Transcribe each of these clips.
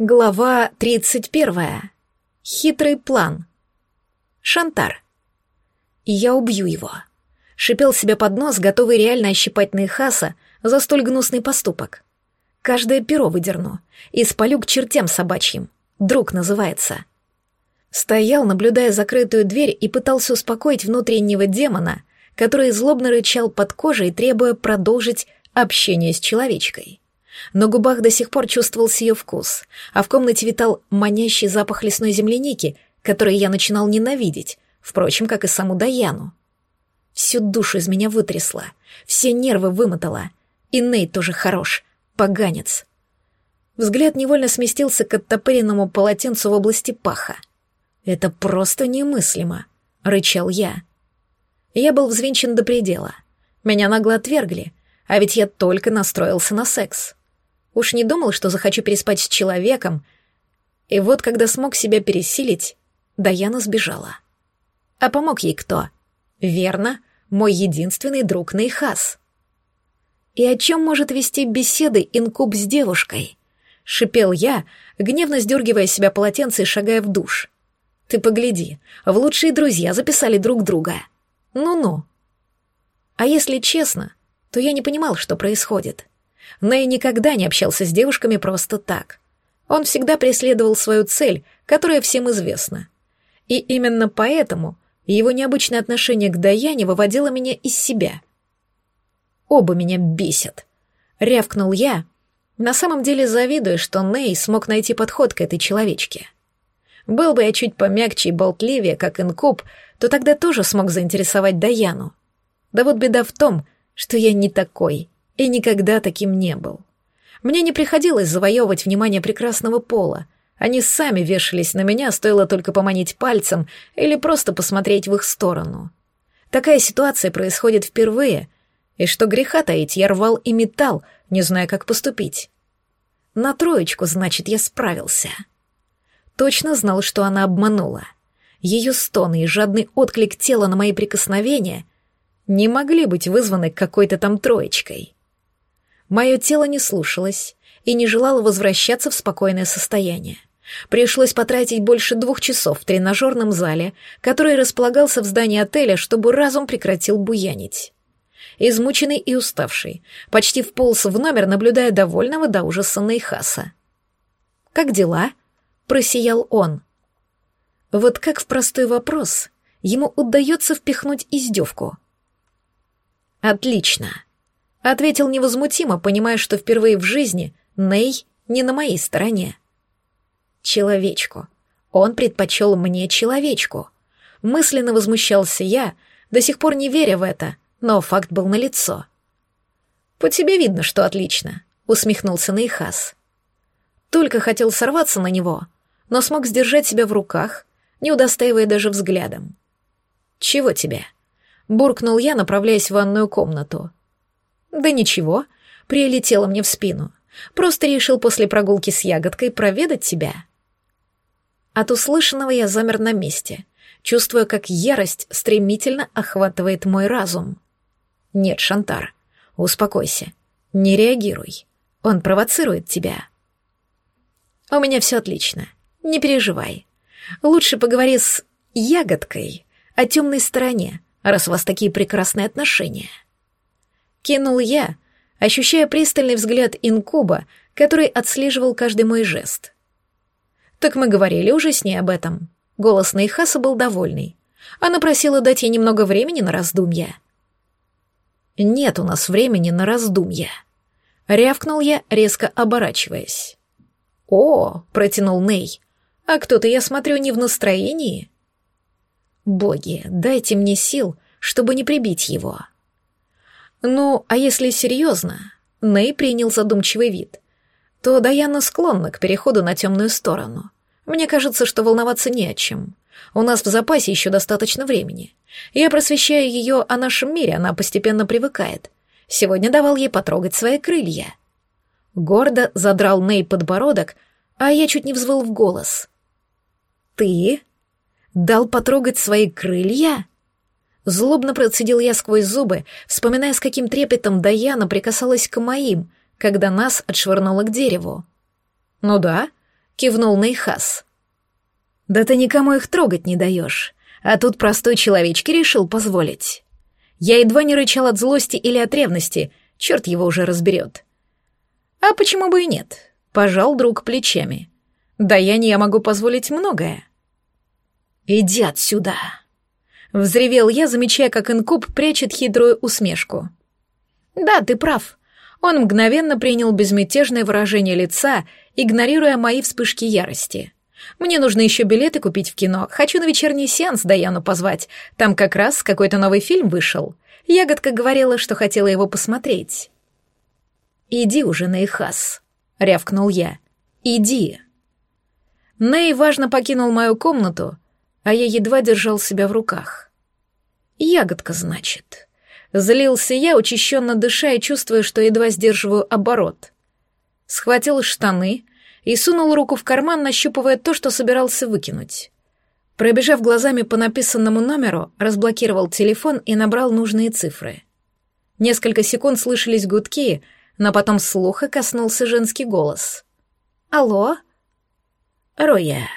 Глава 31. Хитрый план. Шантар. «Я убью его», — шипел себе под нос, готовый реально ощипать Нейхаса за столь гнусный поступок. «Каждое перо выдерну и спалю к чертям собачьим. Друг называется». Стоял, наблюдая закрытую дверь, и пытался успокоить внутреннего демона, который злобно рычал под кожей, требуя продолжить общение с человечкой на губах до сих пор чувствовался ее вкус, а в комнате витал манящий запах лесной земляники, который я начинал ненавидеть, впрочем, как и саму Даяну. Всю душу из меня вытрясла, все нервы вымотала. И Нейт тоже хорош, поганец. Взгляд невольно сместился к оттопыренному полотенцу в области паха. «Это просто немыслимо», — рычал я. Я был взвинчен до предела. Меня нагло отвергли, а ведь я только настроился на секс. Уж не думал, что захочу переспать с человеком. И вот, когда смог себя пересилить, Даяна сбежала. А помог ей кто? Верно, мой единственный друг Нейхас. И о чем может вести беседы инкуб с девушкой? Шипел я, гневно сдергивая себя полотенце и шагая в душ. Ты погляди, в лучшие друзья записали друг друга. Ну-ну. А если честно, то я не понимал, что происходит. Нэй никогда не общался с девушками просто так. Он всегда преследовал свою цель, которая всем известна. И именно поэтому его необычное отношение к Даяне выводило меня из себя. «Оба меня бесят», — рявкнул я, на самом деле завидуя, что Ней смог найти подход к этой человечке. Был бы я чуть помягче и болтливее, как инкуб, то тогда тоже смог заинтересовать Даяну. Да вот беда в том, что я не такой — и никогда таким не был. Мне не приходилось завоевывать внимание прекрасного пола. Они сами вешались на меня, стоило только поманить пальцем или просто посмотреть в их сторону. Такая ситуация происходит впервые, и что греха таить, я рвал и металл, не зная, как поступить. На троечку, значит, я справился. Точно знал, что она обманула. Ее стоны и жадный отклик тела на мои прикосновения не могли быть вызваны какой-то там троечкой. Мое тело не слушалось и не желало возвращаться в спокойное состояние. Пришлось потратить больше двух часов в тренажерном зале, который располагался в здании отеля, чтобы разум прекратил буянить. Измученный и уставший, почти вполз в номер, наблюдая довольного до ужаса Нейхаса. «Как дела?» — просиял он. Вот как в простой вопрос ему удается впихнуть издевку. «Отлично», Ответил невозмутимо, понимая, что впервые в жизни Ней не на моей стороне. Человечку. Он предпочел мне человечку. Мысленно возмущался я, до сих пор не веря в это, но факт был налицо. «По тебе видно, что отлично», — усмехнулся Нейхас. Только хотел сорваться на него, но смог сдержать себя в руках, не удостаивая даже взглядом. «Чего тебе?» — буркнул я, направляясь в ванную комнату. Да ничего, прилетело мне в спину. Просто решил после прогулки с ягодкой проведать тебя. От услышанного я замер на месте, чувствуя, как ярость стремительно охватывает мой разум. Нет, Шантар, успокойся, не реагируй. Он провоцирует тебя. У меня все отлично, не переживай. Лучше поговори с ягодкой о темной стороне, раз у вас такие прекрасные отношения. Кинул я, ощущая пристальный взгляд инкуба, который отслеживал каждый мой жест. «Так мы говорили уже с ней об этом». Голос Нейхаса был довольный. Она просила дать ей немного времени на раздумья. «Нет у нас времени на раздумья», — рявкнул я, резко оборачиваясь. «О», — протянул Ней, — «а кто-то, я смотрю, не в настроении?» «Боги, дайте мне сил, чтобы не прибить его». Ну, а если серьезно, Ней принял задумчивый вид, то Даяна склонна к переходу на темную сторону. Мне кажется, что волноваться не о чем. У нас в запасе еще достаточно времени. Я просвещаю ее о нашем мире, она постепенно привыкает. Сегодня давал ей потрогать свои крылья. Гордо задрал Ней подбородок, а я чуть не взвыл в голос. «Ты? Дал потрогать свои крылья?» Злобно процедил я сквозь зубы, вспоминая, с каким трепетом Даяна прикасалась к моим, когда нас отшвырнуло к дереву. «Ну да», — кивнул Нейхас. Да ты никому их трогать не даешь, а тут простой человечки решил позволить. Я едва не рычал от злости или от ревности, черт его уже разберет. А почему бы и нет? Пожал друг плечами. Да я не я могу позволить многое. Иди отсюда. Взревел я, замечая, как инкуб прячет хитрую усмешку. Да, ты прав. Он мгновенно принял безмятежное выражение лица, игнорируя мои вспышки ярости. Мне нужно еще билеты купить в кино. Хочу на вечерний сеанс Даяну позвать. Там как раз какой-то новый фильм вышел. Ягодка говорила, что хотела его посмотреть. «Иди уже, Нейхас», — рявкнул я. «Иди». Ней важно покинул мою комнату, а я едва держал себя в руках. «Ягодка, значит». Злился я, учащенно дыша и чувствуя, что едва сдерживаю оборот. Схватил штаны и сунул руку в карман, нащупывая то, что собирался выкинуть. Пробежав глазами по написанному номеру, разблокировал телефон и набрал нужные цифры. Несколько секунд слышались гудки, но потом слуха коснулся женский голос. «Алло?» «Роя,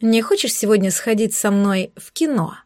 не хочешь сегодня сходить со мной в кино?»